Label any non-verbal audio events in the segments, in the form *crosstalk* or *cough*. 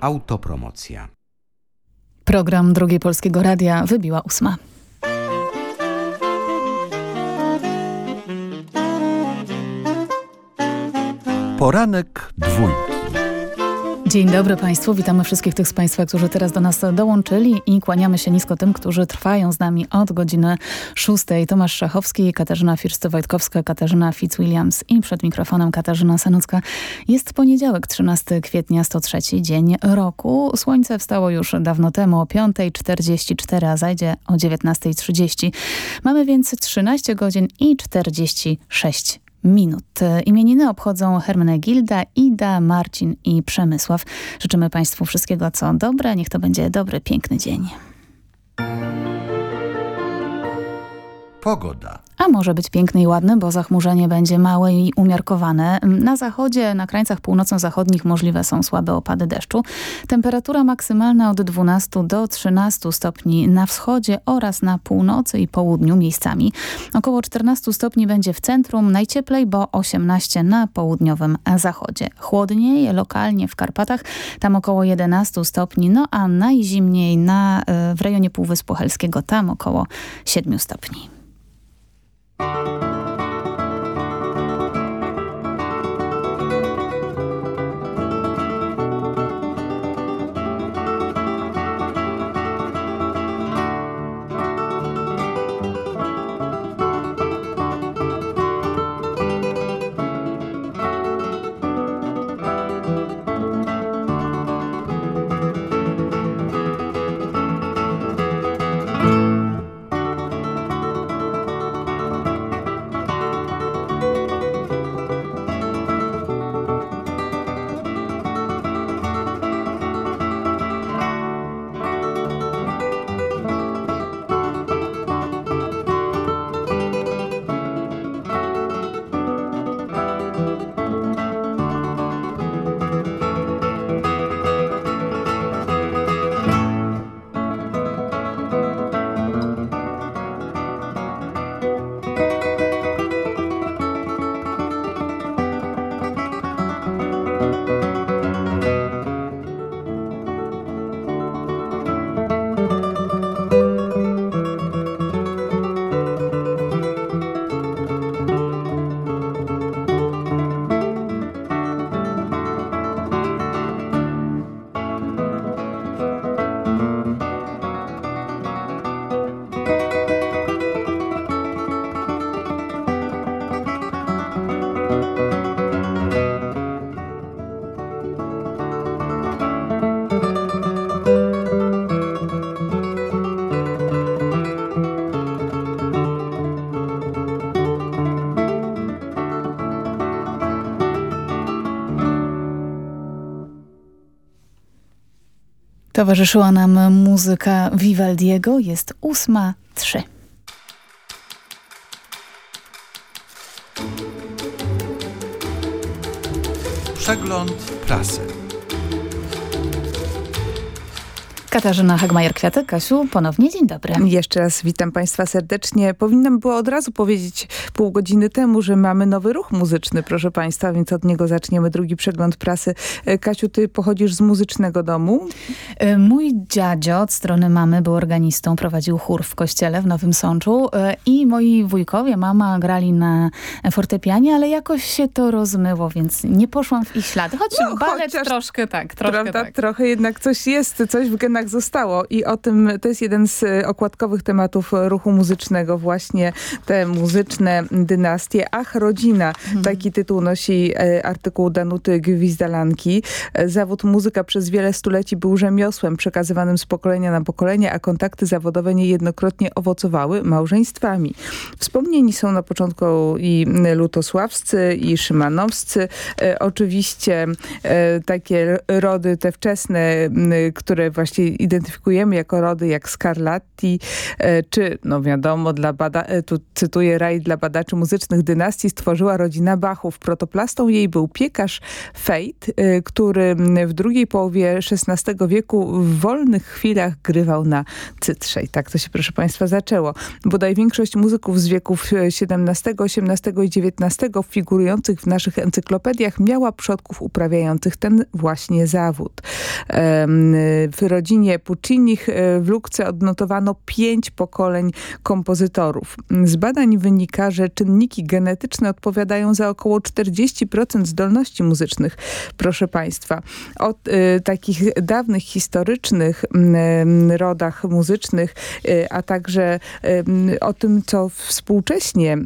Autopromocja. Program Drugiej Polskiego Radia wybiła ósma. Poranek dwójki. Dzień dobry Państwu, witamy wszystkich tych z Państwa, którzy teraz do nas dołączyli i kłaniamy się nisko tym, którzy trwają z nami od godziny 6. Tomasz Szachowski, Katarzyna Firsto-Wojtkowska, Katarzyna Fitzwilliams i przed mikrofonem Katarzyna Sanucka. Jest poniedziałek, 13 kwietnia, 103 dzień roku. Słońce wstało już dawno temu o 5.44, a zajdzie o 19.30. Mamy więc 13 godzin i 46 minut. Imieniny obchodzą Hermenegilda, Ida, Marcin i Przemysław. Życzymy Państwu wszystkiego co dobre. Niech to będzie dobry, piękny dzień. Pogoda. A może być piękny i ładny, bo zachmurzenie będzie małe i umiarkowane. Na zachodzie, na krańcach północno-zachodnich możliwe są słabe opady deszczu. Temperatura maksymalna od 12 do 13 stopni na wschodzie oraz na północy i południu miejscami. Około 14 stopni będzie w centrum, najcieplej, bo 18 na południowym zachodzie. Chłodniej lokalnie w Karpatach, tam około 11 stopni, no a najzimniej na, w rejonie Półwyspu Helskiego, tam około 7 stopni. Música Towarzyszyła nam muzyka Vivaldiego. Jest ósma trzy. Przegląd prasy. Katarzyna Hagmajer-Kwiatek. Kasiu, ponownie dzień dobry. Jeszcze raz witam Państwa serdecznie. Powinnam była od razu powiedzieć pół godziny temu, że mamy nowy ruch muzyczny, proszę Państwa, więc od niego zaczniemy drugi przegląd prasy. E, Kasiu, ty pochodzisz z muzycznego domu? E, mój dziadzio od strony mamy był organistą, prowadził chór w kościele w Nowym Sączu e, i moi wujkowie, mama grali na fortepianie, ale jakoś się to rozmyło, więc nie poszłam w ich ślady. Choć no, balet troszkę tak, troszkę prawda, tak. Trochę jednak coś jest, coś w genach zostało i o tym, to jest jeden z okładkowych tematów ruchu muzycznego, właśnie te muzyczne dynastie. Ach, rodzina. Mhm. Taki tytuł nosi e, artykuł Danuty Gwizdalanki. E, zawód muzyka przez wiele stuleci był rzemiosłem przekazywanym z pokolenia na pokolenie, a kontakty zawodowe niejednokrotnie owocowały małżeństwami. Wspomnieni są na początku i lutosławscy, i szymanowscy. E, oczywiście takie rody te wczesne, które właśnie identyfikujemy jako rody jak Scarlatti, czy no wiadomo, dla bada tu cytuję raj dla badaczy muzycznych dynastii stworzyła rodzina Bachów. Protoplastą jej był piekarz Fejt, który w drugiej połowie XVI wieku w wolnych chwilach grywał na cytrze. I tak to się, proszę Państwa, zaczęło. Bodaj większość muzyków z wieków XVII, XVIII i XIX figurujących w naszych encyklopediach miała przodków uprawiających ten właśnie zawód. W rodzinie Puccinich e, w Lukce odnotowano pięć pokoleń kompozytorów. Z badań wynika, że czynniki genetyczne odpowiadają za około 40% zdolności muzycznych, proszę Państwa. Od y, takich dawnych, historycznych y, rodach muzycznych, y, a także o tym, co współcześnie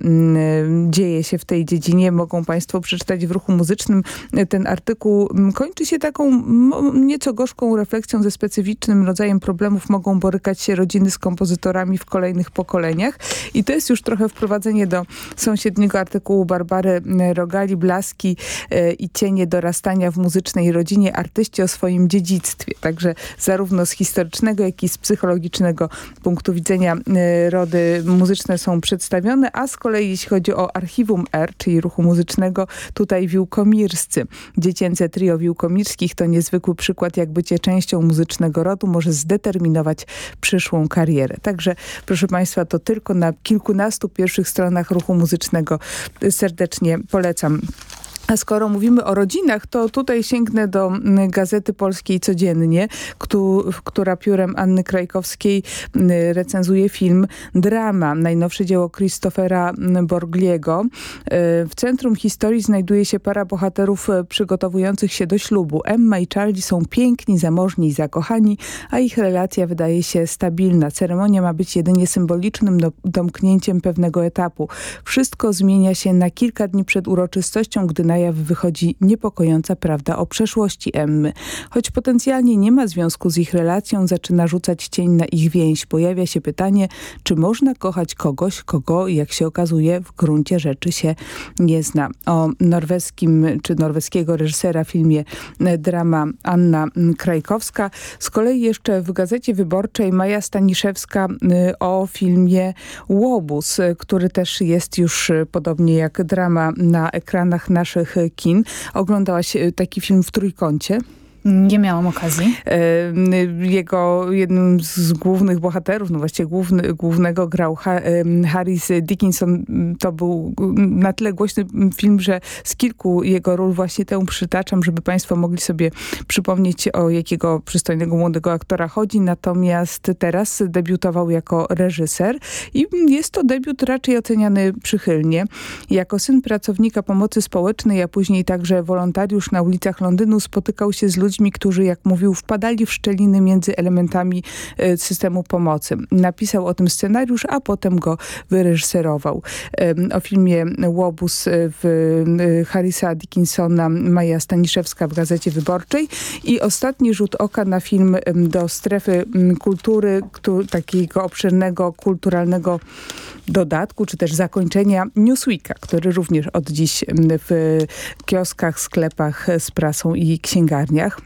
dzieje się w tej dziedzinie, mogą Państwo przeczytać w Ruchu Muzycznym. Ten artykuł kończy się taką nieco gorzką refleksją ze specyficznym rodzajem problemów mogą borykać się rodziny z kompozytorami w kolejnych pokoleniach. I to jest już trochę wprowadzenie do sąsiedniego artykułu Barbary Rogali, Blaski i cienie dorastania w muzycznej rodzinie artyści o swoim dziedzictwie. Także zarówno z historycznego, jak i z psychologicznego punktu widzenia e, rody muzyczne są przedstawione, a z kolei jeśli chodzi o archiwum R, czyli ruchu muzycznego, tutaj wiłkomirscy. Dziecięce trio wiłkomirskich to niezwykły przykład, jak bycie częścią muzycznego rodu może zdeterminować przyszłą karierę. Także proszę Państwa, to tylko na kilkunastu pierwszych stronach ruchu muzycznego serdecznie polecam. A skoro mówimy o rodzinach, to tutaj sięgnę do mm, Gazety Polskiej Codziennie, która piórem Anny Krajkowskiej mm, recenzuje film Drama, najnowsze dzieło Christophera mm, Borgliego. E, w centrum historii znajduje się para bohaterów e, przygotowujących się do ślubu. Emma i Charlie są piękni, zamożni i zakochani, a ich relacja wydaje się stabilna. Ceremonia ma być jedynie symbolicznym domknięciem pewnego etapu. Wszystko zmienia się na kilka dni przed uroczystością, gdy na jaw wychodzi niepokojąca prawda o przeszłości Emmy. Choć potencjalnie nie ma związku z ich relacją, zaczyna rzucać cień na ich więź. Pojawia się pytanie, czy można kochać kogoś, kogo, jak się okazuje, w gruncie rzeczy się nie zna. O norweskim czy norweskiego reżysera filmie e, drama Anna Krajkowska. Z kolei jeszcze w Gazecie Wyborczej Maja Staniszewska e, o filmie Łobuz, e, który też jest już podobnie jak drama na ekranach naszych kin. Oglądałaś e, taki film w trójkącie? Nie miałam okazji. Jego jednym z głównych bohaterów, no właściwie główny, głównego grał Harris Dickinson. To był na tyle głośny film, że z kilku jego ról właśnie tę przytaczam, żeby państwo mogli sobie przypomnieć o jakiego przystojnego młodego aktora chodzi. Natomiast teraz debiutował jako reżyser i jest to debiut raczej oceniany przychylnie. Jako syn pracownika pomocy społecznej, a później także wolontariusz na ulicach Londynu spotykał się z ludźmi, ludźmi, którzy, jak mówił, wpadali w szczeliny między elementami e, systemu pomocy. Napisał o tym scenariusz, a potem go wyreżyserował. O filmie Łobuz e, w e, Harrisa Dickinsona Maja Staniszewska w Gazecie Wyborczej i ostatni rzut oka na film do strefy kultury, takiego obszernego, kulturalnego dodatku, czy też zakończenia Newsweeka, który również od dziś w kioskach, sklepach z prasą i księgarniach.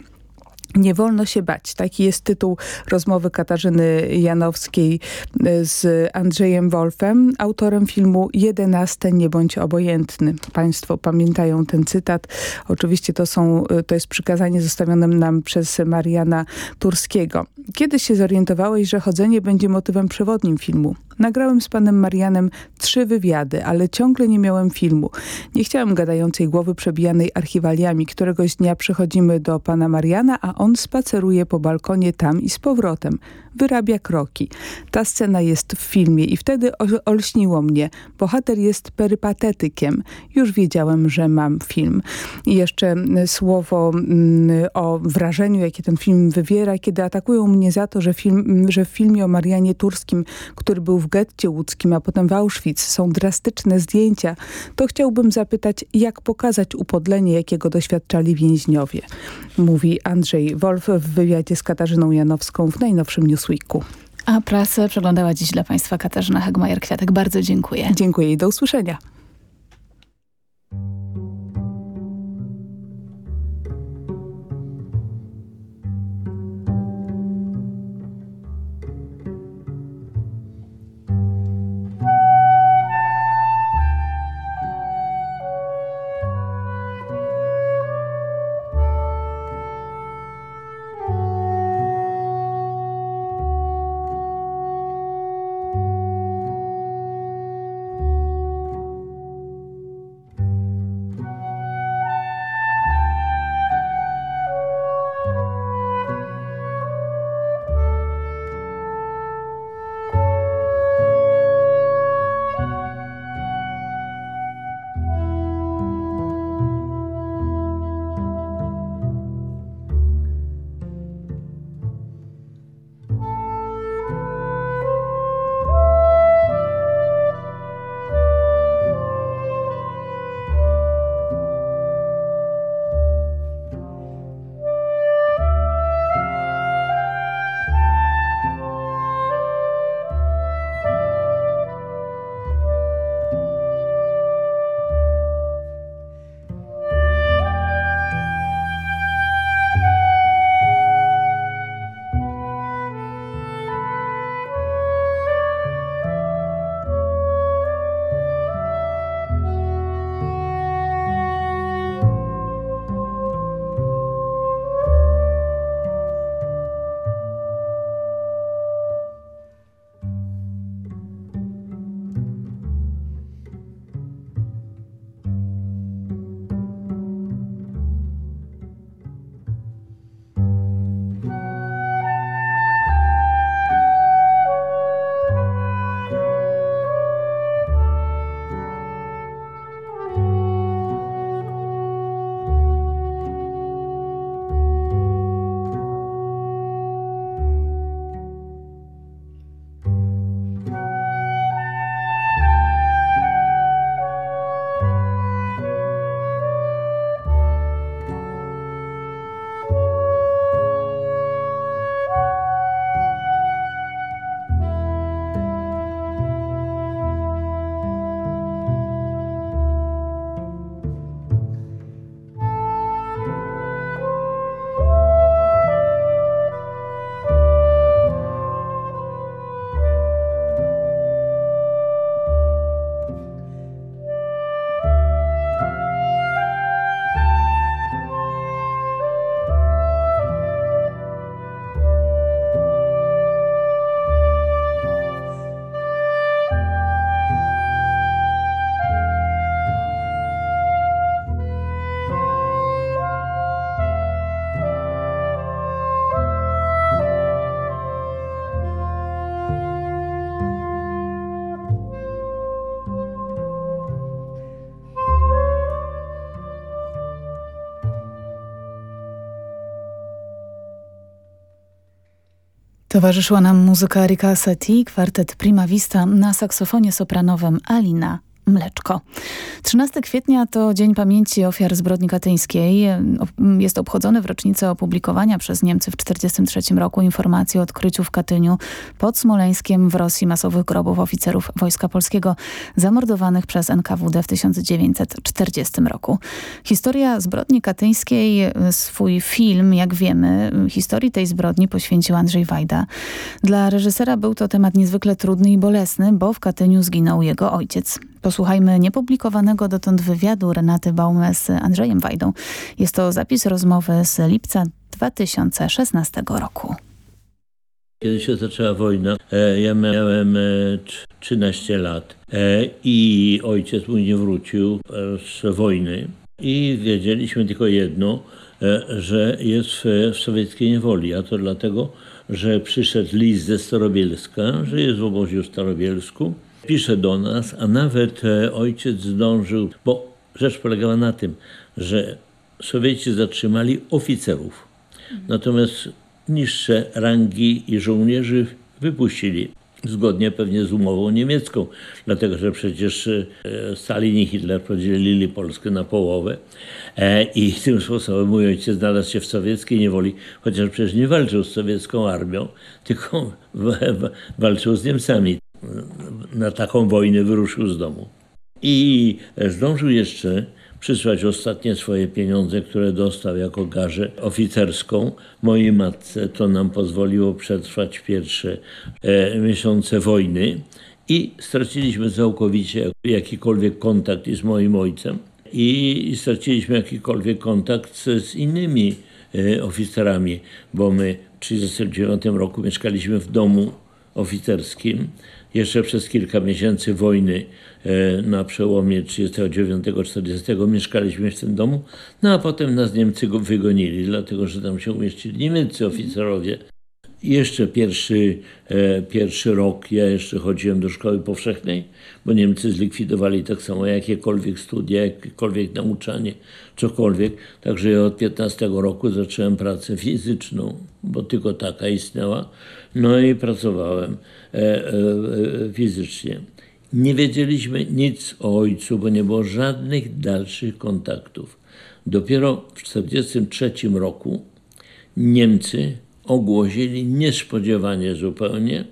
Nie wolno się bać. Taki jest tytuł rozmowy Katarzyny Janowskiej e, z Andrzejem Wolfem, autorem filmu 11 Nie bądź obojętny. Państwo pamiętają ten cytat. Oczywiście to, są, e, to jest przykazanie zostawione nam przez Mariana Turskiego. Kiedy się zorientowałeś, że chodzenie będzie motywem przewodnim filmu? Nagrałem z panem Marianem trzy wywiady, ale ciągle nie miałem filmu. Nie chciałem gadającej głowy przebijanej archiwaliami. Któregoś dnia przychodzimy do pana Mariana, a on spaceruje po balkonie tam i z powrotem wyrabia kroki. Ta scena jest w filmie i wtedy olśniło mnie. Bohater jest perypatetykiem. Już wiedziałem, że mam film. I jeszcze słowo mm, o wrażeniu, jakie ten film wywiera, kiedy atakują mnie za to, że, film, że w filmie o Marianie Turskim, który był w getcie łódzkim, a potem w Auschwitz, są drastyczne zdjęcia, to chciałbym zapytać, jak pokazać upodlenie, jakiego doświadczali więźniowie. Mówi Andrzej Wolf w wywiadzie z Katarzyną Janowską w najnowszym news Newsweeku. A prasę przeglądała dziś dla Państwa Katarzyna Hagmajer-Kwiatek. Bardzo dziękuję. Dziękuję i do usłyszenia. Towarzyszyła nam muzyka Rika Seti, kwartet Prima Vista na saksofonie sopranowym Alina Mleczko. 13 kwietnia to Dzień Pamięci Ofiar Zbrodni Katyńskiej. Jest obchodzony w rocznicę opublikowania przez Niemcy w 1943 roku informacji o odkryciu w Katyniu pod Smoleńskiem w Rosji masowych grobów oficerów Wojska Polskiego zamordowanych przez NKWD w 1940 roku. Historia zbrodni katyńskiej, swój film, jak wiemy, historii tej zbrodni poświęcił Andrzej Wajda. Dla reżysera był to temat niezwykle trudny i bolesny, bo w Katyniu zginął jego ojciec. Posłuchajmy niepublikowanego dotąd wywiadu Renaty Baume z Andrzejem Wajdą. Jest to zapis rozmowy z lipca 2016 roku. Kiedy się zaczęła wojna, e, ja miałem 13 e, lat e, i ojciec mój nie wrócił z wojny. I wiedzieliśmy tylko jedno, że jest w, sowieckiej niewoli, a to dlatego, że przyszedł list ze Starobielska, że jest w obozie w Starobielsku pisze do nas, a nawet e, ojciec zdążył, bo rzecz polegała na tym, że Sowieci zatrzymali oficerów, natomiast niższe rangi i żołnierzy wypuścili. Zgodnie pewnie z umową niemiecką, dlatego że przecież e, Stalin i Hitler podzielili Polskę na połowę e, i tym sposobem mój ojciec znalazł się w sowieckiej niewoli, chociaż przecież nie walczył z sowiecką armią, tylko *laughs* walczył z Niemcami na taką wojnę wyruszył z domu. I zdążył jeszcze przysłać ostatnie swoje pieniądze, które dostał jako garzę oficerską mojej matce. To nam pozwoliło przetrwać pierwsze e, miesiące wojny i straciliśmy całkowicie jakikolwiek kontakt z moim ojcem i straciliśmy jakikolwiek kontakt z, z innymi e, oficerami, bo my w 1939 roku mieszkaliśmy w domu oficerskim jeszcze przez kilka miesięcy wojny e, na przełomie 39-40 mieszkaliśmy w tym domu, no a potem nas Niemcy go wygonili, dlatego że tam się umieścili niemieccy oficerowie. Jeszcze pierwszy, e, pierwszy rok ja jeszcze chodziłem do szkoły powszechnej, bo Niemcy zlikwidowali tak samo jakiekolwiek studia, jakiekolwiek nauczanie, cokolwiek. Także ja od 15 roku zacząłem pracę fizyczną, bo tylko taka istniała. No i pracowałem e, e, fizycznie. Nie wiedzieliśmy nic o ojcu, bo nie było żadnych dalszych kontaktów. Dopiero w 1943 roku Niemcy ogłosili niespodziewanie zupełnie,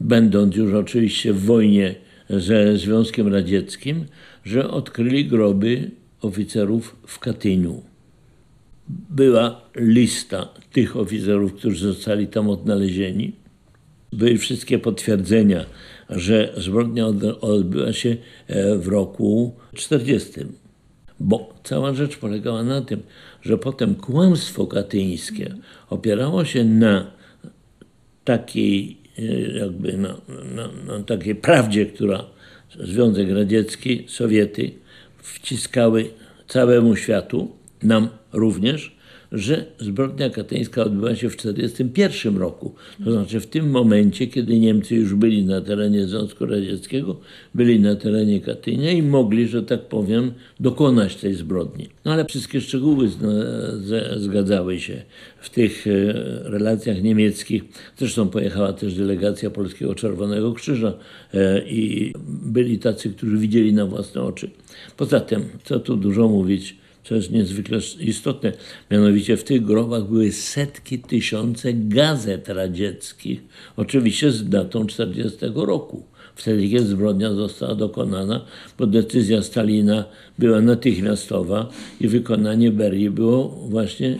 będąc już oczywiście w wojnie ze Związkiem Radzieckim, że odkryli groby oficerów w Katyniu. Była lista tych oficerów, którzy zostali tam odnalezieni. Były wszystkie potwierdzenia, że zbrodnia odbyła się e, w roku 40. Bo cała rzecz polegała na tym, że potem kłamstwo katyńskie opierało się na takiej e, jakby na, na, na takiej prawdzie, która Związek Radziecki, Sowiety wciskały całemu światu, nam również, że zbrodnia katyńska odbyła się w 1941 roku. To znaczy w tym momencie, kiedy Niemcy już byli na terenie Związku Radzieckiego, byli na terenie Katynia i mogli, że tak powiem, dokonać tej zbrodni. No ale wszystkie szczegóły zgadzały się w tych e, relacjach niemieckich. Zresztą pojechała też delegacja Polskiego Czerwonego Krzyża e, i byli tacy, którzy widzieli na własne oczy. Poza tym, co tu dużo mówić, co jest niezwykle istotne. Mianowicie w tych grobach były setki, tysiące gazet radzieckich, oczywiście z datą 40 roku. Wtedy, kiedy zbrodnia została dokonana, bo decyzja Stalina była natychmiastowa i wykonanie Berii było właśnie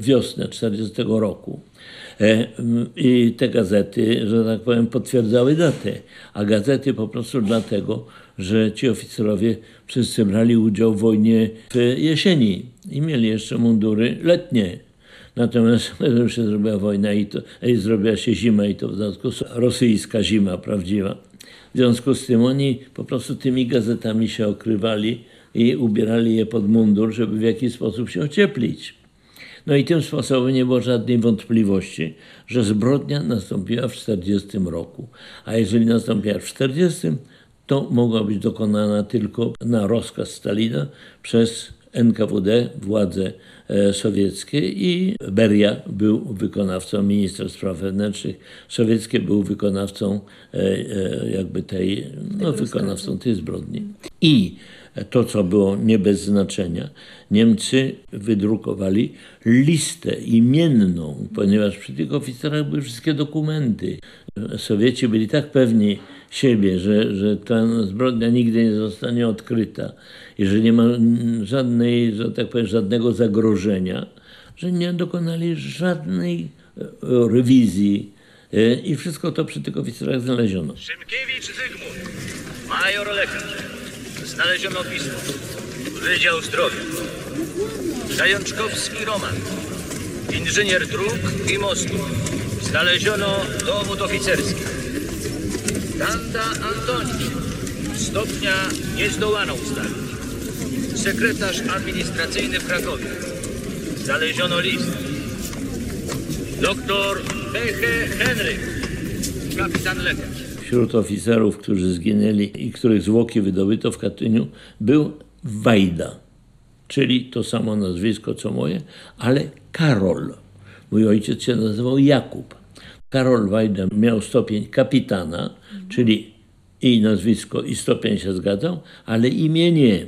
wiosnę 40 roku. E, I te gazety, że tak powiem, potwierdzały datę, a gazety po prostu dlatego, że ci oficerowie wszyscy brali udział w wojnie w jesieni i mieli jeszcze mundury letnie. Natomiast *laughs* już się zrobiła wojna i, to, i zrobiła się zima i to w dodatku rosyjska zima prawdziwa. W związku z tym oni po prostu tymi gazetami się okrywali i ubierali je pod mundur, żeby w jakiś sposób się ocieplić. No i tym sposobem nie było żadnej wątpliwości, że zbrodnia nastąpiła w 40 roku. A jeżeli nastąpiła w 40, to mogła być dokonana tylko na rozkaz Stalina przez NKWD, władze e, sowieckie i Beria był wykonawcą, minister spraw wewnętrznych sowieckie był wykonawcą e, e, jakby tej, no wykonawcą tej zbrodni. I to, co było nie bez znaczenia, Niemcy wydrukowali listę imienną, ponieważ przy tych oficerach były wszystkie dokumenty. Sowieci byli tak pewni siebie, że, że ta zbrodnia nigdy nie zostanie odkryta i że nie ma żadnej, że tak powiem, żadnego zagrożenia, że nie dokonali żadnej e, rewizji e, i wszystko to przy tych oficerach znaleziono. Szymkiewicz Zygmunt, major lekarz. Znaleziono pismo. Wydział Zdrowia. Zajączkowski Roman, inżynier dróg i mostów. Znaleziono dowód oficerski. Danda Antoni, stopnia nie zdołano ustalić. Sekretarz administracyjny w Krakowie. Znaleziono list. Doktor Beche Henryk, kapitan lekarz. Wśród oficerów, którzy zginęli i których zwłoki wydobyto w Katyniu, był Wajda, czyli to samo nazwisko co moje, ale Karol. Mój ojciec się nazywał Jakub. Karol Wajda miał stopień kapitana, czyli i nazwisko, i stopień się zgadzał, ale imię nie.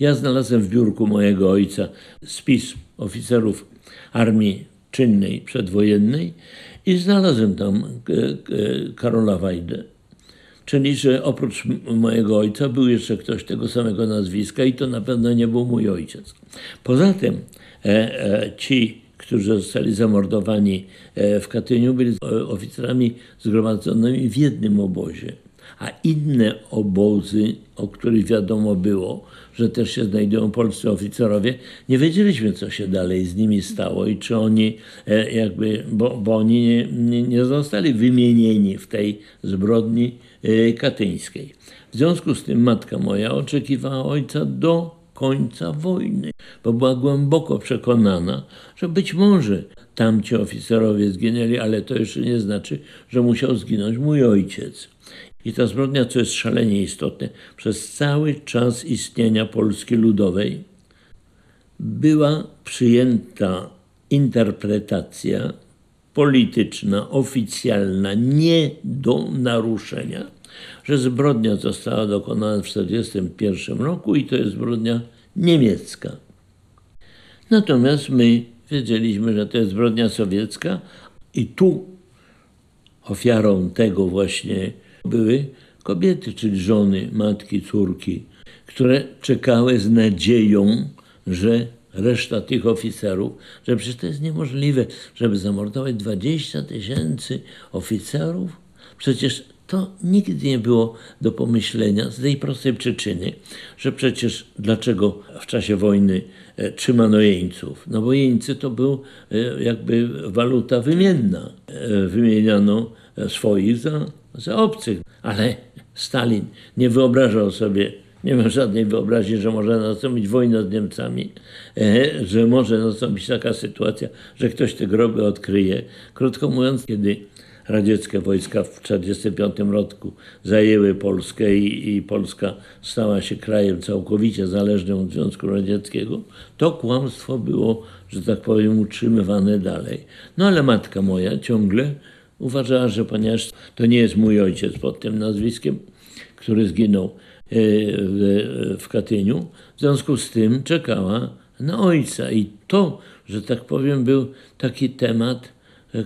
Ja znalazłem w biurku mojego ojca spis oficerów armii czynnej, przedwojennej i znalazłem tam e, e, Karola Wajdę. Czyli, że oprócz mojego ojca był jeszcze ktoś tego samego nazwiska i to na pewno nie był mój ojciec. Poza tym e, e, ci, którzy zostali zamordowani e, w Katyniu, byli oficerami zgromadzonymi w jednym obozie. A inne obozy, o których wiadomo było, że też się znajdują polscy oficerowie, nie wiedzieliśmy, co się dalej z nimi stało i czy oni jakby, bo, bo oni nie, nie, nie zostali wymienieni w tej zbrodni katyńskiej. W związku z tym matka moja oczekiwała ojca do końca wojny, bo była głęboko przekonana, że być może tamci oficerowie zginęli, ale to jeszcze nie znaczy, że musiał zginąć mój ojciec. I ta zbrodnia, co jest szalenie istotne, przez cały czas istnienia Polski Ludowej była przyjęta interpretacja polityczna, oficjalna, nie do naruszenia, że zbrodnia została dokonana w 1941 roku i to jest zbrodnia niemiecka. Natomiast my wiedzieliśmy, że to jest zbrodnia sowiecka i tu ofiarą tego właśnie były kobiety, czyli żony, matki, córki, które czekały z nadzieją, że reszta tych oficerów, że przecież to jest niemożliwe, żeby zamordować 20 tysięcy oficerów. Przecież to nigdy nie było do pomyślenia z tej prostej przyczyny, że przecież dlaczego w czasie wojny e, trzymano jeńców? No bo jeńcy to był e, jakby waluta wymienna. E, wymieniano swoich za, za obcych, ale Stalin nie wyobrażał sobie nie mam żadnej wyobraźni, że może nastąpić wojna z Niemcami, że może nastąpić taka sytuacja, że ktoś te groby odkryje. Krótko mówiąc, kiedy radzieckie wojska w 1945 roku zajęły Polskę i, i, Polska stała się krajem całkowicie zależnym od Związku Radzieckiego, to kłamstwo było, że tak powiem, utrzymywane dalej. No ale matka moja ciągle uważała, że ponieważ to nie jest mój ojciec pod tym nazwiskiem, który zginął E, w, w Katyniu. W związku z tym czekała na ojca. I to, że tak powiem, był taki temat,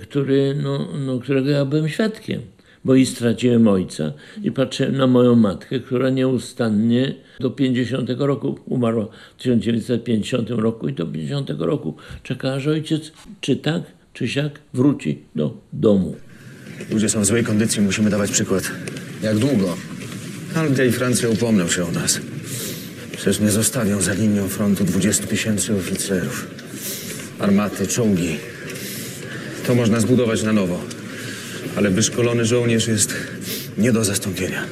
który, no, no, którego ja byłem świadkiem. Bo i straciłem ojca i patrzyłem na moją matkę, która nieustannie do 50 roku umarła w 1950 roku i do 50 roku czekała, że ojciec czy tak, czy siak wróci do domu. Ludzie są w złej kondycji, musimy dawać przykład. Jak długo? Anglia i Francja upomną się o nas. Przecież nie zostawią za linią frontu 20 tysięcy oficerów. Armaty, czołgi. To można zbudować na nowo. Ale wyszkolony żołnierz jest nie do zastąpienia.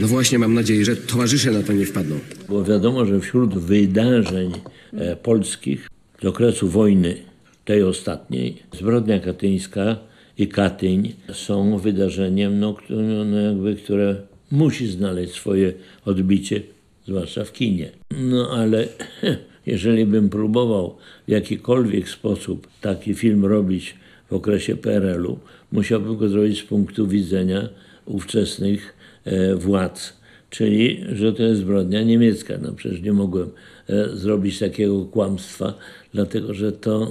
No właśnie, mam nadzieję, że towarzysze na to nie wpadną. Bo wiadomo, że wśród wydarzeń e, polskich z okresu wojny, tej ostatniej, zbrodnia katyńska i Katyń są wydarzeniem, no, które, no, jakby, które musi znaleźć swoje odbicie, zwłaszcza w kinie. No ale *laughs* jeżeli bym próbował w jakikolwiek sposób taki film robić w okresie PRL-u, musiałbym go zrobić z punktu widzenia ówczesnych e, władz. Czyli, że to jest zbrodnia niemiecka. No przecież nie mogłem e, zrobić takiego kłamstwa, dlatego że to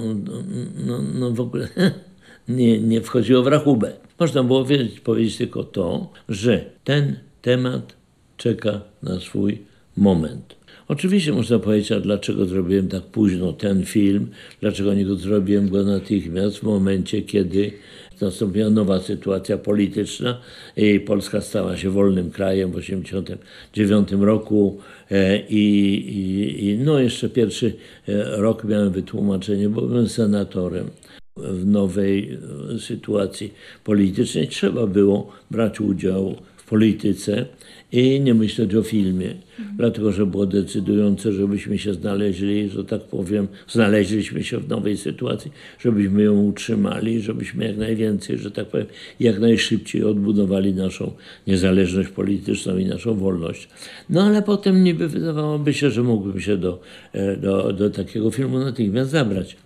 no, no w ogóle *laughs* nie, nie wchodziło w rachubę. Można było wiedzieć, powiedzieć tylko to, że ten temat czeka na swój moment. Oczywiście można powiedzieć, a dlaczego zrobiłem tak późno ten film, dlaczego nie zrobiłem? Go natychmiast w momencie, kiedy nastąpiła nowa sytuacja polityczna i Polska stała się wolnym krajem w 1989 roku e, i, i, i no jeszcze pierwszy e, rok miałem wytłumaczenie, bo byłem senatorem w nowej e, sytuacji politycznej. Trzeba było brać udział w polityce i nie myśleć o filmie, dlatego że było decydujące, żebyśmy się znaleźli, że tak powiem, znaleźliśmy się w nowej sytuacji, żebyśmy ją utrzymali, żebyśmy jak najwięcej, że tak powiem, jak najszybciej odbudowali naszą niezależność polityczną i naszą wolność. No ale potem niby wydawałoby się, że mógłbym się do, e, do, do takiego filmu natychmiast zabrać.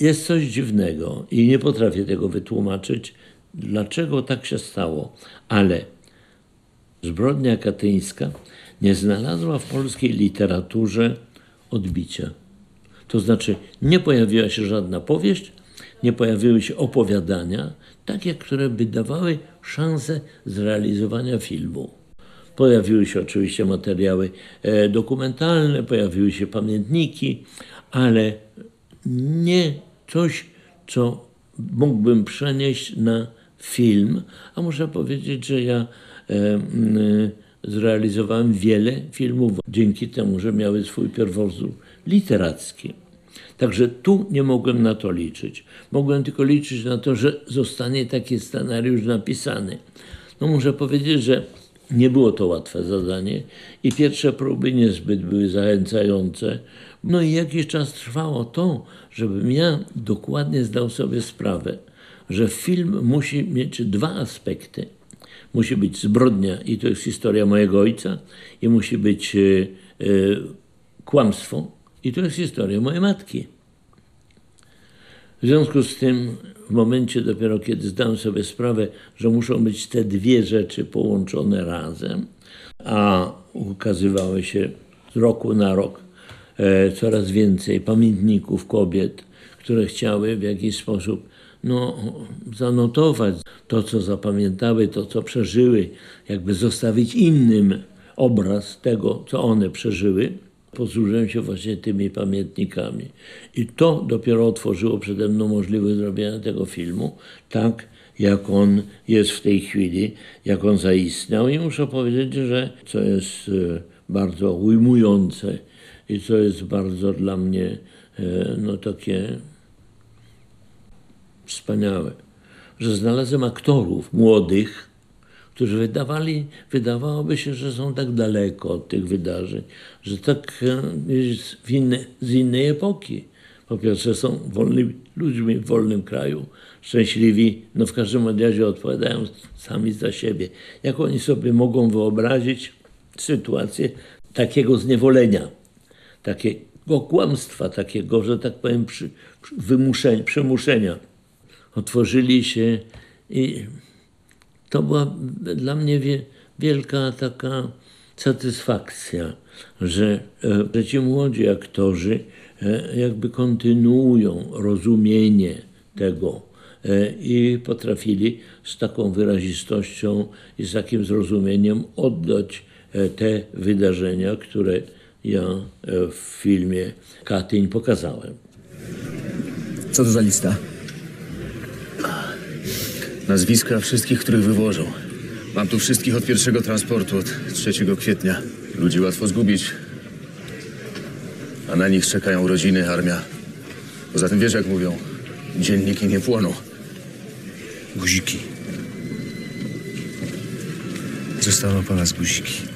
Jest coś dziwnego i nie potrafię tego wytłumaczyć, dlaczego tak się stało, ale Zbrodnia katyńska nie znalazła w polskiej literaturze odbicia. To znaczy, nie pojawiła się żadna powieść, nie pojawiły się opowiadania, takie, które by dawały szansę zrealizowania filmu. Pojawiły się oczywiście materiały e, dokumentalne, pojawiły się pamiętniki, ale nie coś, co mógłbym przenieść na film, a muszę powiedzieć, że ja zrealizowałem wiele filmów dzięki temu, że miały swój pierwowzór literacki. Także tu nie mogłem na to liczyć. Mogłem tylko liczyć na to, że zostanie taki scenariusz napisany. No muszę powiedzieć, że nie było to łatwe zadanie i pierwsze próby niezbyt były zachęcające. No i jakiś czas trwało to, żebym ja dokładnie zdał sobie sprawę, że film musi mieć dwa aspekty – musi być zbrodnia i to jest historia mojego ojca i musi być y, y, kłamstwo i to jest historia mojej matki. W związku z tym, w momencie dopiero kiedy zdałem sobie sprawę, że muszą być te dwie rzeczy połączone razem, a ukazywały się z roku na rok e, coraz więcej pamiętników kobiet, które chciały w jakiś sposób no, zanotować to, co zapamiętały, to, co przeżyły, jakby zostawić innym obraz tego, co one przeżyły. Posłużyłem się właśnie tymi pamiętnikami. I to dopiero otworzyło przede mną możliwość zrobienia tego filmu, tak jak on jest w tej chwili, jak on zaistniał. I muszę powiedzieć, że co jest e, bardzo ujmujące i co jest bardzo dla mnie e, no, takie wspaniałe, że znalazłem aktorów młodych, którzy wydawali, wydawałoby się, że są tak daleko od tych wydarzeń, że tak e, inne, z innej epoki. Po pierwsze są wolnymi ludźmi w wolnym kraju, szczęśliwi, no w każdym razie odpowiadają sami za siebie. Jak oni sobie mogą wyobrazić sytuację takiego zniewolenia, takiego kłamstwa, takiego, że tak powiem, przy, przy przymuszenia otworzyli się i to była dla mnie wielka taka satysfakcja, że, e, że ci młodzi aktorzy e, jakby kontynuują rozumienie tego e, i potrafili z taką wyrazistością i z takim zrozumieniem oddać te wydarzenia, które ja w filmie Katyń pokazałem. Co to za lista? Nazwiska wszystkich, których wywożą. Mam tu wszystkich od pierwszego transportu, od 3 kwietnia. Ludzi łatwo zgubić. A na nich czekają rodziny, armia. Poza tym wiesz, jak mówią, dzienniki nie płoną. Guziki. Zostaną po nas guziki.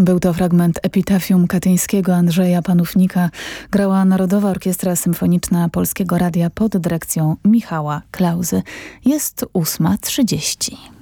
Był to fragment epitafium katyńskiego Andrzeja Panównika. Grała Narodowa Orkiestra Symfoniczna Polskiego Radia pod dyrekcją Michała Klauzy. Jest 8.30.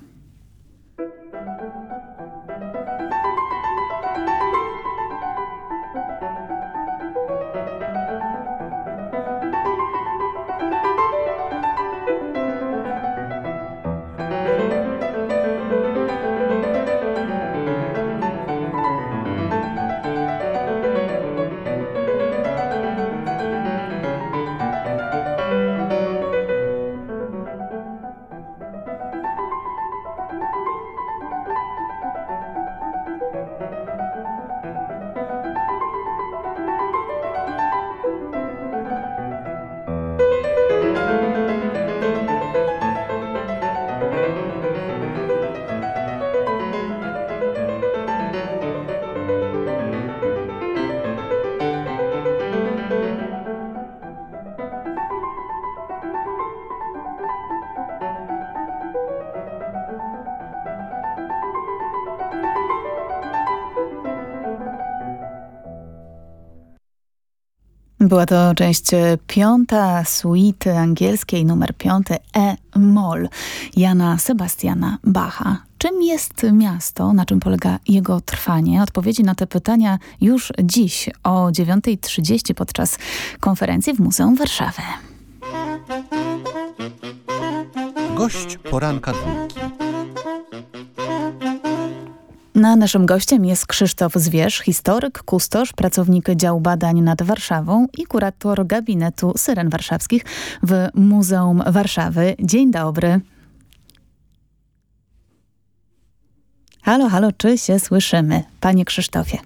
Była to część e, piąta suity angielskiej, numer piąty E-moll Jana Sebastiana Bacha. Czym jest miasto? Na czym polega jego trwanie? Odpowiedzi na te pytania już dziś o 9.30 podczas konferencji w Muzeum Warszawy. Gość poranka dwójki. Na naszym gościem jest Krzysztof Zwierz, historyk, kustosz, pracownik działu badań nad Warszawą i kurator gabinetu Syren Warszawskich w Muzeum Warszawy. Dzień dobry. Halo, halo, czy się słyszymy? Panie Krzysztofie.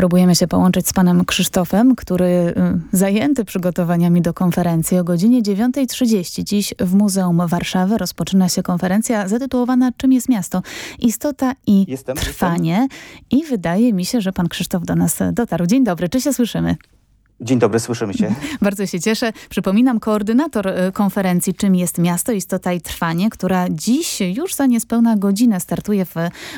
Próbujemy się połączyć z panem Krzysztofem, który y, zajęty przygotowaniami do konferencji o godzinie 9.30. Dziś w Muzeum Warszawy rozpoczyna się konferencja zatytułowana Czym jest miasto? Istota i Jestem, trwanie. I wydaje mi się, że pan Krzysztof do nas dotarł. Dzień dobry, czy się słyszymy? Dzień dobry, słyszymy się. *laughs* Bardzo się cieszę. Przypominam, koordynator y, konferencji Czym jest miasto, istota i trwanie, która dziś już za niespełna godzinę startuje w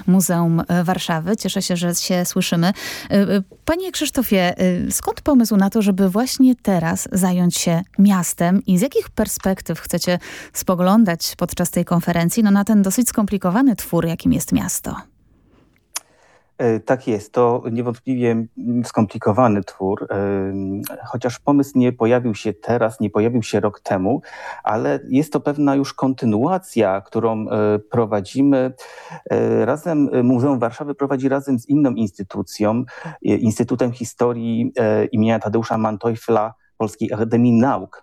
Muzeum y, Warszawy. Cieszę się, że się słyszymy. Y, panie Krzysztofie, skąd pomysł na to, żeby właśnie teraz zająć się miastem i z jakich perspektyw chcecie spoglądać podczas tej konferencji no, na ten dosyć skomplikowany twór, jakim jest miasto? E, tak jest, to niewątpliwie skomplikowany twór, e, chociaż pomysł nie pojawił się teraz, nie pojawił się rok temu, ale jest to pewna już kontynuacja, którą e, prowadzimy. Razem, Muzeum Warszawy prowadzi razem z inną instytucją, Instytutem Historii imienia Tadeusza Manteuffla, Polskiej Akademii Nauk,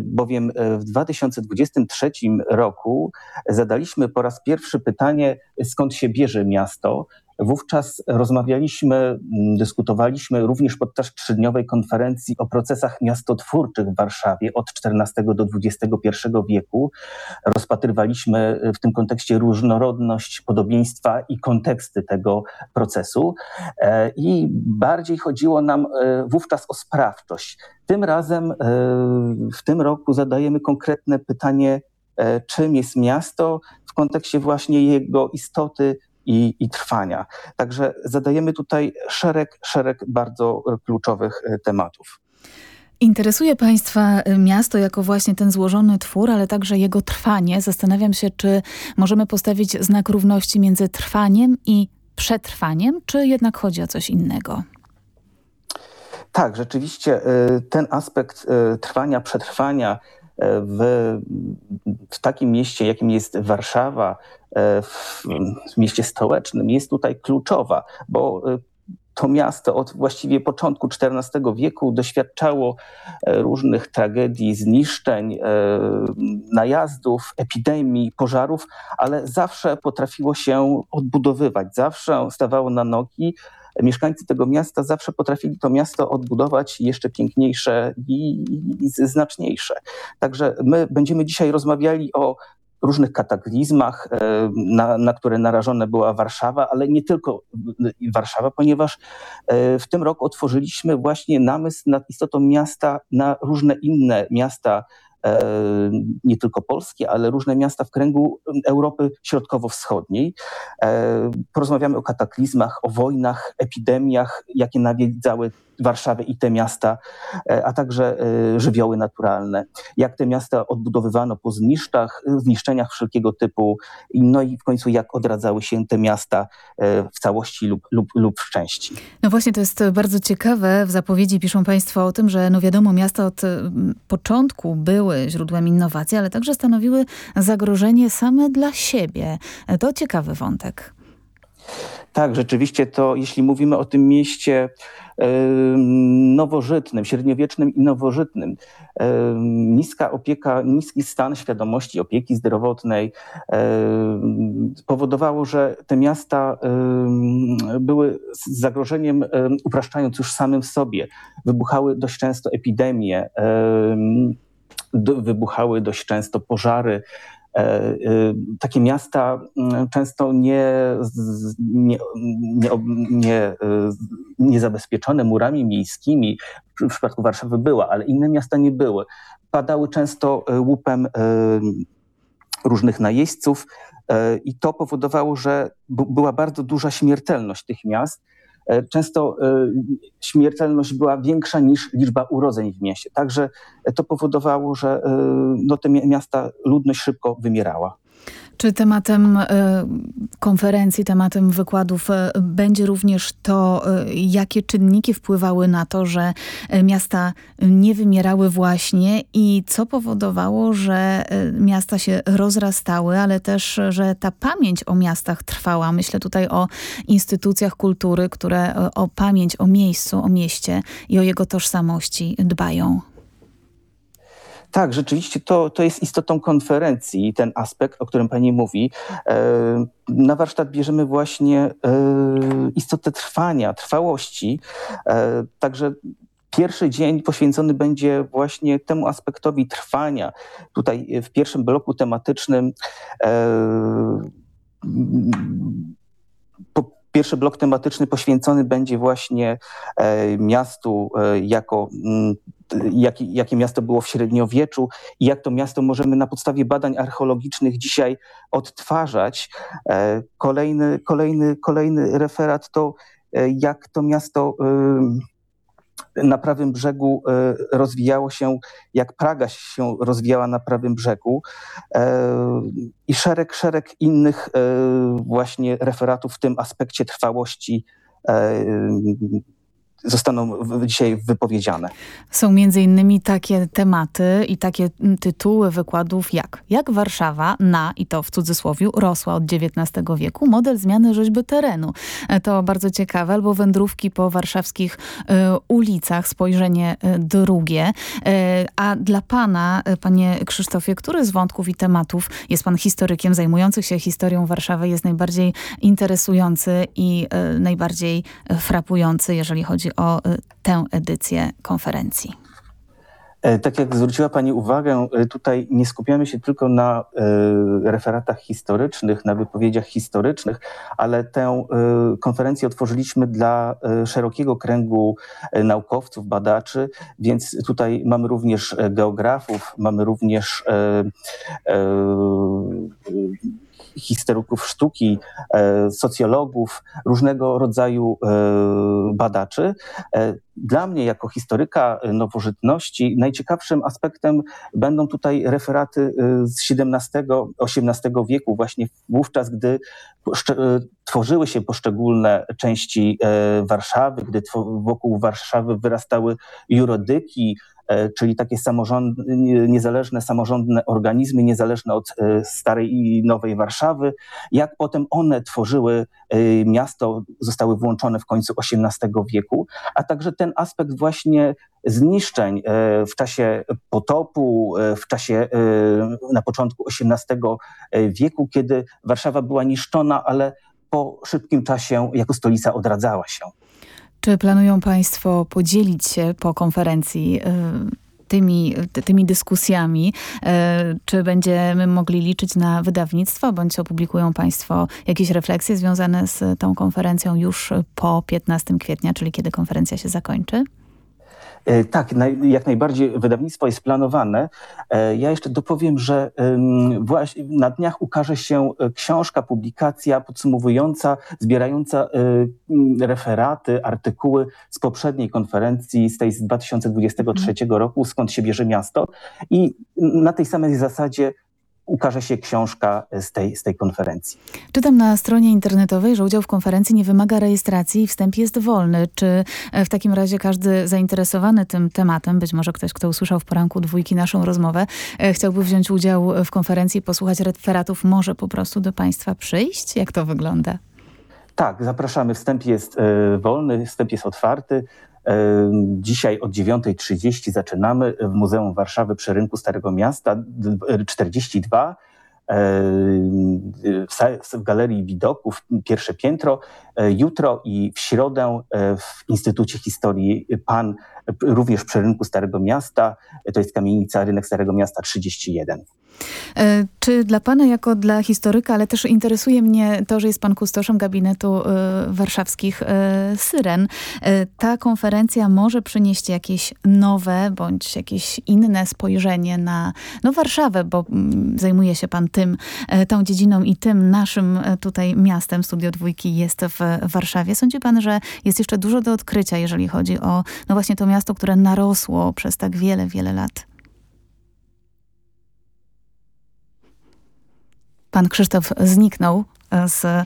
bowiem w 2023 roku zadaliśmy po raz pierwszy pytanie, skąd się bierze miasto, Wówczas rozmawialiśmy, mm, dyskutowaliśmy również podczas trzydniowej konferencji o procesach miastotwórczych w Warszawie od XIV do XXI wieku. Rozpatrywaliśmy w tym kontekście różnorodność, podobieństwa i konteksty tego procesu. E, I bardziej chodziło nam e, wówczas o sprawczość. Tym razem, e, w tym roku zadajemy konkretne pytanie, czym jest miasto w kontekście właśnie jego istoty, i, i trwania. Także zadajemy tutaj szereg, szereg bardzo e, kluczowych e, tematów. Interesuje Państwa e, miasto jako właśnie ten złożony twór, ale także jego trwanie. Zastanawiam się, czy możemy postawić znak równości między trwaniem i przetrwaniem, czy jednak chodzi o coś innego? Tak, rzeczywiście ten aspekt trwania, przetrwania w, w takim mieście, jakim jest Warszawa, E, w, mieście stołecznym jest tutaj kluczowa, bo e, to miasto od właściwie początku XIV wieku doświadczało e, różnych tragedii, zniszczeń, najazdów, epidemii, pożarów, ale zawsze potrafiło się odbudowywać, zawsze stawało na nogi. Mieszkańcy tego miasta zawsze potrafili to miasto odbudować jeszcze piękniejsze i, i znaczniejsze. Także my będziemy dzisiaj rozmawiali o różnych kataklizmach, e, na, na, które narażona była Warszawa, ale nie tylko Warszawa, ponieważ e, w tym roku otworzyliśmy właśnie namysł nad istotą miasta na różne inne miasta nie tylko polskie, ale różne miasta w kręgu Europy Środkowo-Wschodniej. Porozmawiamy o kataklizmach, o wojnach, epidemiach, jakie nawiedzały Warszawę i te miasta, a także żywioły naturalne. Jak te miasta odbudowywano po zniszczach, zniszczeniach wszelkiego typu, no i w końcu jak odradzały się te miasta w całości lub, lub, lub w części. No właśnie, to jest bardzo ciekawe. W zapowiedzi piszą Państwo o tym, że no wiadomo, miasta od początku były źródłem innowacji, ale także stanowiły zagrożenie same dla siebie. To ciekawy wątek. Tak, rzeczywiście to, jeśli mówimy o tym mieście nowożytnym, średniowiecznym i nowożytnym, niska opieka, niski stan świadomości opieki zdrowotnej powodowało, że te miasta były zagrożeniem, upraszczając już samym sobie, wybuchały dość często epidemie, wybuchały dość często pożary, E, e, takie miasta mm, często nie, nie, nie, nie, e, nie zabezpieczone murami miejskimi, w przypadku Warszawy była, ale inne miasta nie były. Padały często łupem różnych najeźdźców i to powodowało, że była bardzo duża śmiertelność tych miast E, często e, śmiertelność była większa niż liczba urodzeń w mieście. Także to powodowało, że e, no, te miasta, ludność szybko wymierała. Czy tematem e, konferencji, tematem wykładów e, będzie również to, e, jakie czynniki wpływały na to, że miasta nie wymierały właśnie i co powodowało, że miasta się rozrastały, ale też, że ta pamięć o miastach trwała. Myślę tutaj o instytucjach kultury, które o pamięć o miejscu, o mieście i o jego tożsamości dbają. Tak, rzeczywiście to, to jest istotą konferencji, ten aspekt, o którym pani mówi. E, na warsztat bierzemy właśnie e, istotę trwania, trwałości. E, także Pierwszy dzień poświęcony będzie właśnie temu aspektowi trwania. Tutaj w pierwszym bloku tematycznym pierwszy blok tematyczny poświęcony będzie właśnie miastu jako mm, jak, jakie miasto było w średniowieczu i jak to miasto możemy na podstawie badań archeologicznych dzisiaj odtwarzać. E, kolejny, kolejny, kolejny referat to e, jak to miasto e, na prawym brzegu rozwijało się, jak Praga się rozwijała na prawym brzegu i szereg, szereg innych właśnie referatów w tym aspekcie trwałości zostaną dzisiaj wypowiedziane. Są między innymi takie tematy i takie tytuły wykładów jak jak Warszawa na, i to w cudzysłowie, rosła od XIX wieku, model zmiany rzeźby terenu. E, to bardzo ciekawe, albo wędrówki po warszawskich y, ulicach, spojrzenie y, drugie. Y, a dla pana, panie Krzysztofie, który z wątków i tematów, jest pan historykiem zajmujących się historią Warszawy, jest najbardziej interesujący i najbardziej frapujący, jeżeli chodzi o y, tę edycję konferencji? E, tak jak zwróciła Pani uwagę, e, tutaj nie skupiamy się tylko na e, referatach historycznych, na wypowiedziach historycznych, ale tę konferencję otworzyliśmy dla szerokiego kręgu naukowców, badaczy, więc tutaj mamy również geografów, mamy również historyków sztuki, e, socjologów, różnego rodzaju e, badaczy. E, dla mnie, jako historyka nowożytności, najciekawszym aspektem będą tutaj referaty z XVII-XVIII wieku, właśnie wówczas, gdy tworzyły się poszczególne części Warszawy, gdy wokół Warszawy wyrastały jurodyki, czyli takie samorząd, niezależne samorządne organizmy, niezależne od e, starej i nowej Warszawy. Jak potem one tworzyły e, miasto, zostały włączone w końcu XVIII wieku, a także ten aspekt właśnie zniszczeń w czasie potopu, w czasie na początku XVIII wieku, kiedy Warszawa była niszczona, ale po szybkim czasie jako stolica odradzała się. Czy planują Państwo podzielić się po konferencji y, tymi, tymi dyskusjami? Y, czy będziemy mogli liczyć na wydawnictwo, bądź opublikują Państwo jakieś refleksje związane z tą konferencją już po 15 kwietnia, czyli kiedy konferencja się zakończy? E, tak, jak najbardziej wydawnictwo jest planowane. E, ja jeszcze dopowiem, że właśnie na dniach ukaże się e, książka, publikacja podsumowująca, zbierająca referaty, artykuły z poprzedniej konferencji, z tej z 2023 mhm. roku, skąd się bierze miasto. I na tej samej zasadzie ukaże się książka z tej, z tej konferencji. Czytam na stronie internetowej, że udział w konferencji nie wymaga rejestracji i wstęp jest wolny. Czy e, w takim razie każdy zainteresowany tym tematem, być może ktoś, kto usłyszał w poranku dwójki naszą rozmowę, e, chciałby wziąć udział w konferencji, posłuchać referatów, może po prostu do Państwa przyjść? Jak to wygląda? Tak, zapraszamy. Wstęp jest y, wolny, wstęp jest otwarty. Dzisiaj od 9.30 zaczynamy w Muzeum Warszawy przy Rynku Starego Miasta 42 w Galerii Widoków, pierwsze piętro. E, jutro i w środę e, w Instytucie Historii PAN, również przy Rynku Starego Miasta, to jest kamienica Rynek Starego Miasta 31. E, czy dla Pana jako dla historyka, ale też interesuje mnie to, że jest Pan kustoszem gabinetu y, warszawskich y, Syren. Ta konferencja może przynieść jakieś nowe bądź jakieś inne spojrzenie na no, Warszawę, bo mm, zajmuje się Pan tym, tą dziedziną i tym naszym tutaj miastem. Studio Dwójki jest w Warszawie. Sądzi Pan, że jest jeszcze dużo do odkrycia, jeżeli chodzi o no właśnie to miasto, które narosło przez tak wiele, wiele lat? Pan Krzysztof zniknął e, z e,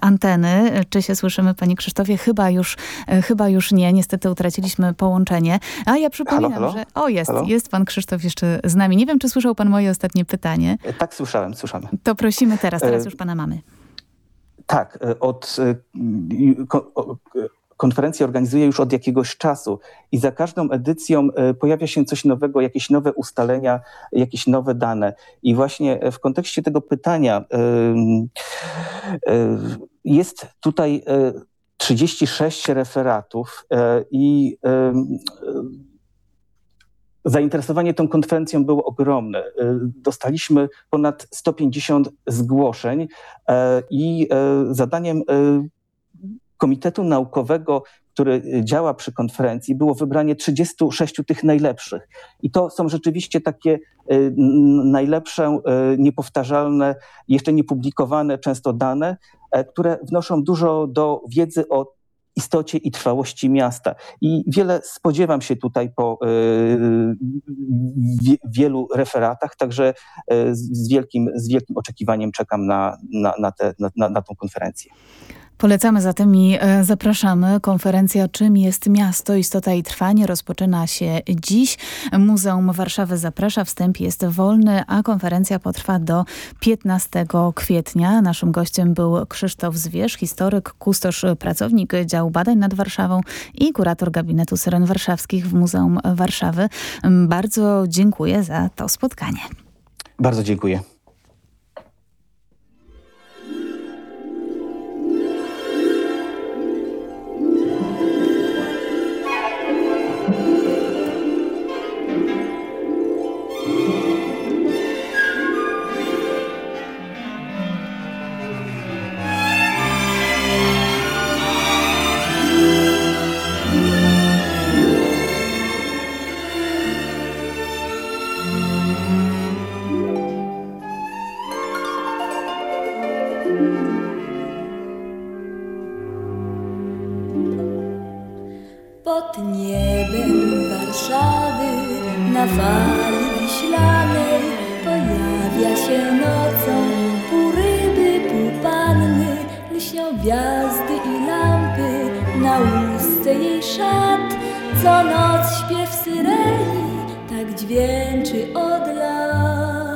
anteny. Czy się słyszymy, panie Krzysztofie? Chyba już, e, chyba już nie. Niestety utraciliśmy połączenie. A ja przypominam, halo, halo? że... O, jest, halo? jest pan Krzysztof jeszcze z nami. Nie wiem, czy słyszał pan moje ostatnie pytanie. Tak, słyszałem, słyszałem. To prosimy teraz, teraz już pana mamy. Tak, od konferencję organizuję już od jakiegoś czasu i za każdą edycją e, pojawia się coś nowego, jakieś nowe ustalenia, jakieś nowe dane. I właśnie w kontekście tego pytania e, jest tutaj 36 referatów e, i Zainteresowanie tą konferencją było ogromne. Dostaliśmy ponad 150 zgłoszeń i zadaniem Komitetu Naukowego, który działa przy konferencji, było wybranie 36 tych najlepszych. I to są rzeczywiście takie y, najlepsze, y, niepowtarzalne, jeszcze niepublikowane często dane, e, które wnoszą dużo do wiedzy o istocie i trwałości miasta. I wiele spodziewam się tutaj po y, wielu referatach, także z wielkim, z wielkim oczekiwaniem czekam na, na, na, te, na, na tą konferencję. Polecamy zatem i e, zapraszamy. Konferencja Czym jest miasto? Istota i trwanie rozpoczyna się dziś. Muzeum Warszawy zaprasza. Wstęp jest wolny, a konferencja potrwa do 15 kwietnia. Naszym gościem był Krzysztof Zwierz, historyk, kustosz, pracownik działu badań nad Warszawą i kurator gabinetu Syren Warszawskich w Muzeum Warszawy. Bardzo dziękuję za to spotkanie. Bardzo dziękuję. Pod niebem Warszawy na fali wiślanej pojawia się nocą pół ryby, pół panny, lśnią gwiazdy i lampy na łusce jej szat. Co noc śpiew syreni tak dźwięczy od lat.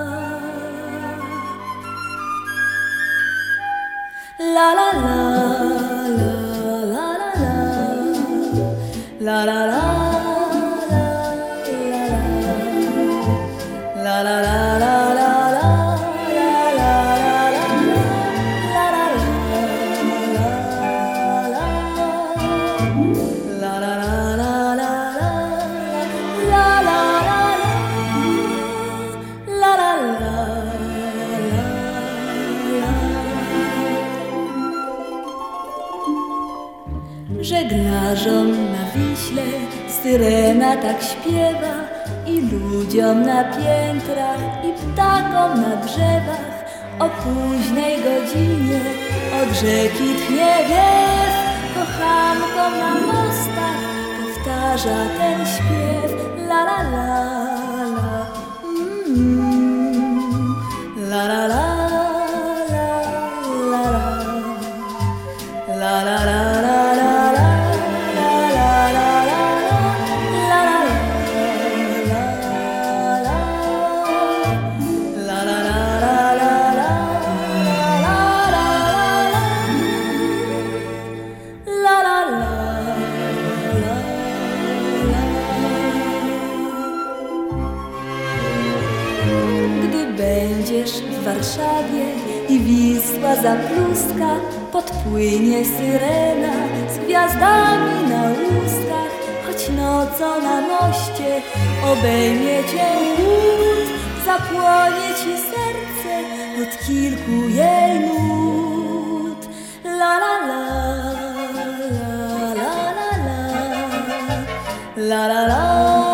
La la la. la la la. Żeglarzom na Wiśle syrena tak śpiewa i ludziom na piętrach i ptakom na drzewach. O późnej godzinie od rzeki tchnie wiew kochankom na mostach powtarza ten śpiew. La la la la. Mm, la la la podpłynie syrena z gwiazdami na ustach, choć nocą na moście obejmie cię chłód, zapłonie ci serce od kilku jej nut. La la la, la la la la, la la la.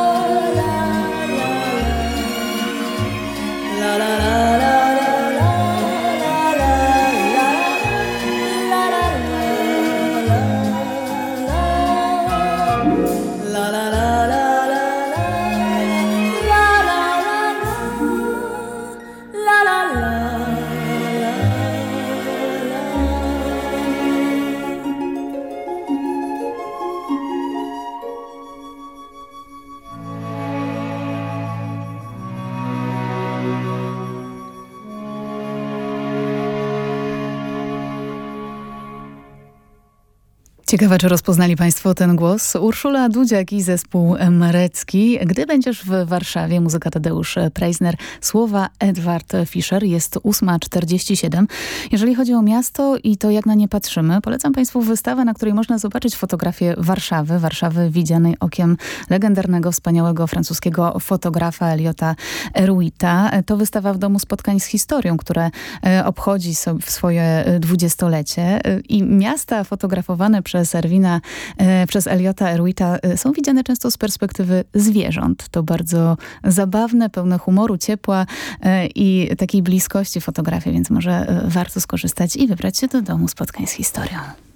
Ciekawe, czy rozpoznali Państwo ten głos. Urszula Dudziak i zespół Marecki. Gdy będziesz w Warszawie, muzyka Tadeusz Preisner, słowa Edward Fischer. Jest 8.47. Jeżeli chodzi o miasto i to, jak na nie patrzymy, polecam Państwu wystawę, na której można zobaczyć fotografię Warszawy. Warszawy widzianej okiem legendarnego, wspaniałego francuskiego fotografa Eliota Eruita. To wystawa w Domu Spotkań z Historią, które e, obchodzi swoje dwudziestolecie. I miasta fotografowane przez przez Erwina, e, przez Eliota Erwita e, są widziane często z perspektywy zwierząt. To bardzo zabawne, pełne humoru, ciepła e, i takiej bliskości fotografii, więc może warto skorzystać i wybrać się do domu spotkań z historią.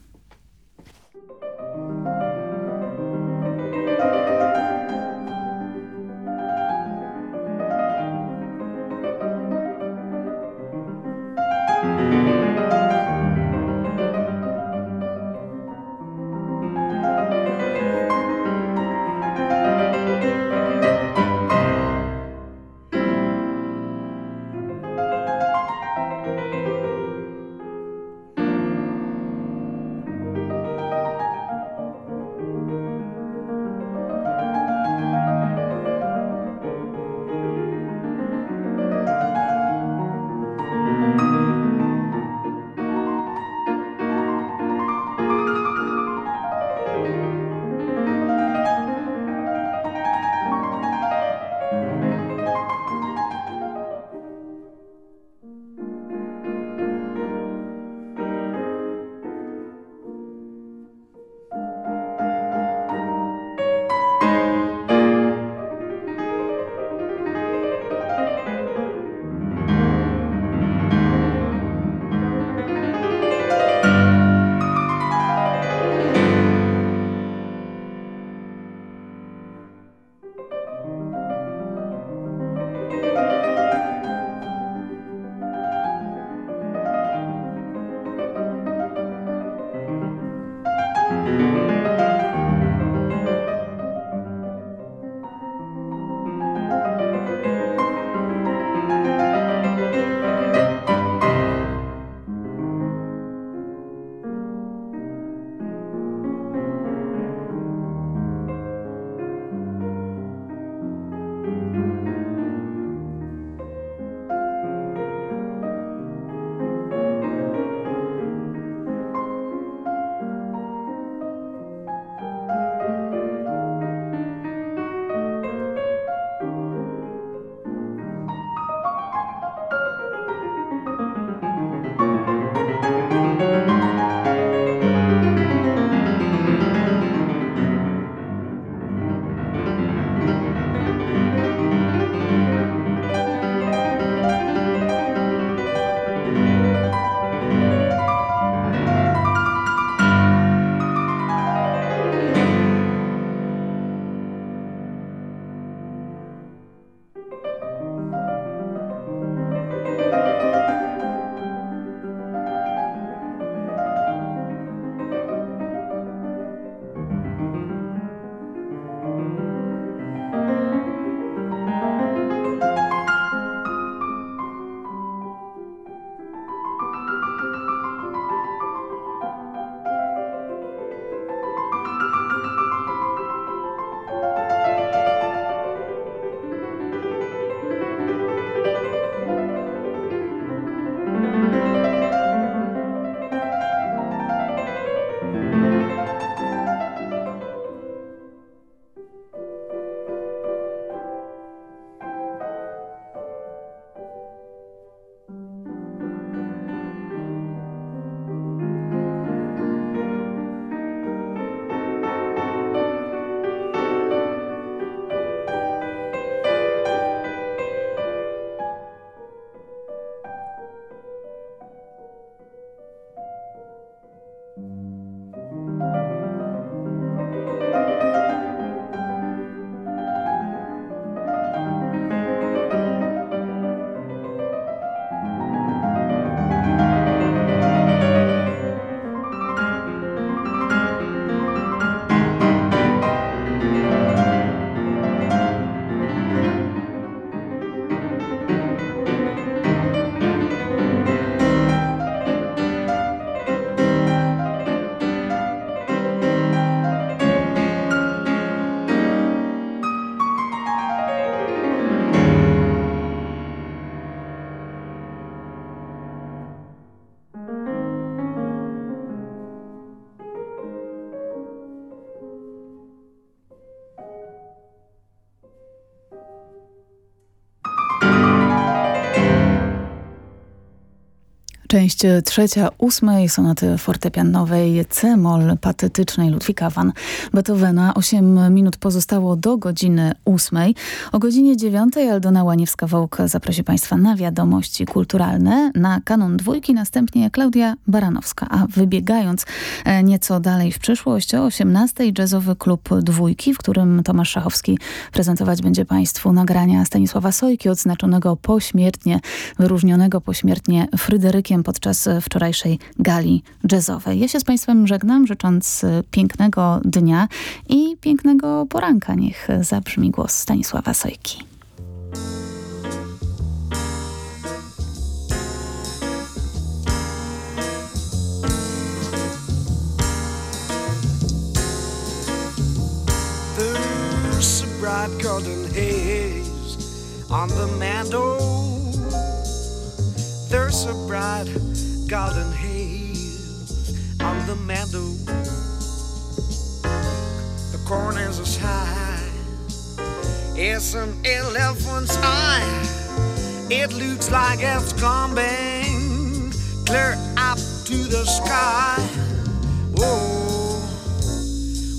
Część trzecia ósmej sonaty fortepianowej C-moll patetycznej Ludwika van Beethovena. Osiem minut pozostało do godziny ósmej. O godzinie dziewiątej Aldona Łaniewska-Wołk zaprosi Państwa na wiadomości kulturalne, na kanon dwójki, następnie Klaudia Baranowska. A wybiegając e, nieco dalej w przyszłość, o 18 jazzowy klub dwójki, w którym Tomasz Szachowski prezentować będzie Państwu nagrania Stanisława Sojki, odznaczonego pośmiertnie, wyróżnionego pośmiertnie Fryderykiem podczas wczorajszej gali jazzowej. Ja się z Państwem żegnam, życząc pięknego dnia i pięknego poranka. Niech zabrzmi głos Stanisława Sojki. bright golden haze on the mantle A bright golden haze on the meadow. The corn is as high as an elephant's eye. It looks like it's coming clear up to the sky. Oh,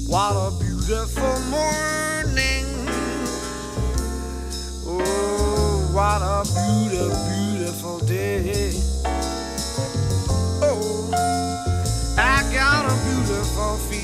what a beautiful morning! Oh, what a beautiful beautiful day. Oh, I got a beautiful feeling.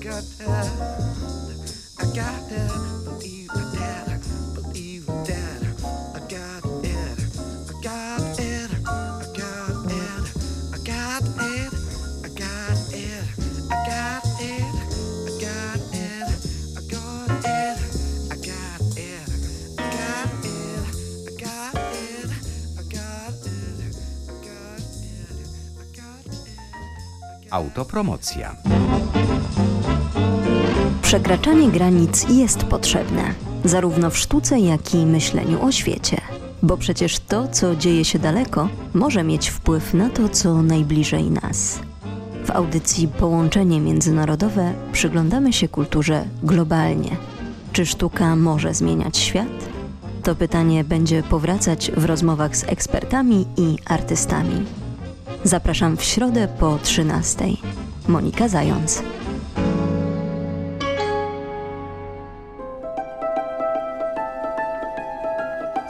Got that. Autopromocja. Przekraczanie granic jest potrzebne, zarówno w sztuce, jak i myśleniu o świecie. Bo przecież to, co dzieje się daleko, może mieć wpływ na to, co najbliżej nas. W audycji Połączenie Międzynarodowe przyglądamy się kulturze globalnie. Czy sztuka może zmieniać świat? To pytanie będzie powracać w rozmowach z ekspertami i artystami. Zapraszam w środę po 13. Monika Zając.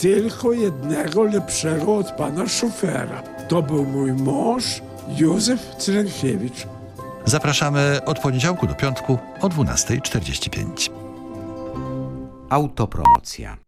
tylko jednego lepszego od pana szofera. To był mój mąż Józef Cyrenkiewicz. Zapraszamy od poniedziałku do piątku o 12.45. Autopromocja.